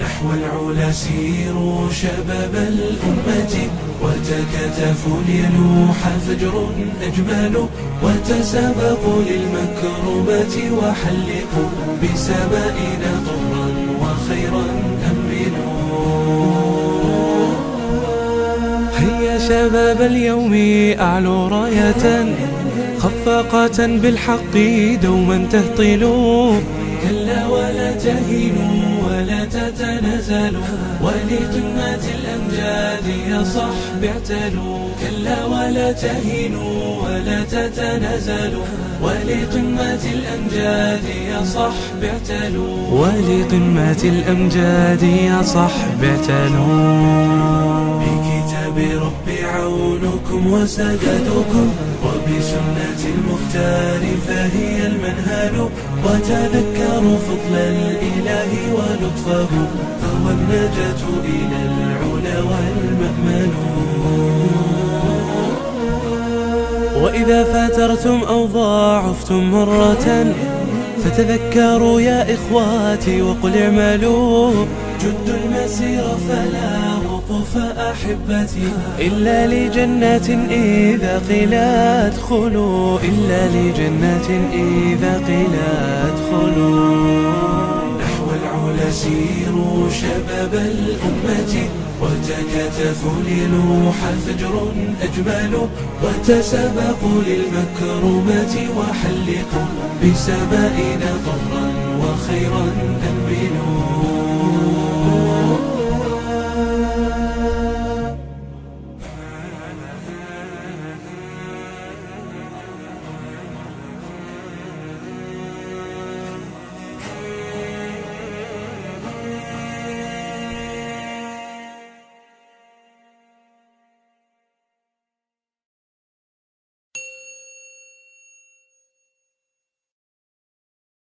نحو العلا سيروا شباب الأمة. وتكاتفوا ليلوح فجر أجمل. وتسابقوا للمكرمات وحلقوا بسمائنا طرا وخيرا أمنوا هيا شباب اليوم أعلوا راية. خفاقة بالحق دوما تهطلوا ولقمة الأمجاد يا صحب اعتلوا كلا ولا تهينوا ولا تتنازلوا. ولقمة الأمجاد يا صحب اعتلوا ولقمة الأمجاد يا صحب اعتلوا بكتاب ربي عونكم وسدادكم وبسنة المختار فهي المنهل. وتذكروا فضل الإله ولطفه فهو النجاة إلى العلا والمأمل وإذا فاترتم أو ضاعفتم مرة فتذكروا يا إخواتي وقل اعملوا. جد المسير فلا وقوف أحبتي إلا لجنات إذا قيل ادخلوا إلا لجنات إذا قيل ادخلوا. سيروا شباب الأمة وتكاتفوا ليلوح فجر أجمل وتسابقوا للمكرمات وحلقوا بسمائنا طرا وخيرا.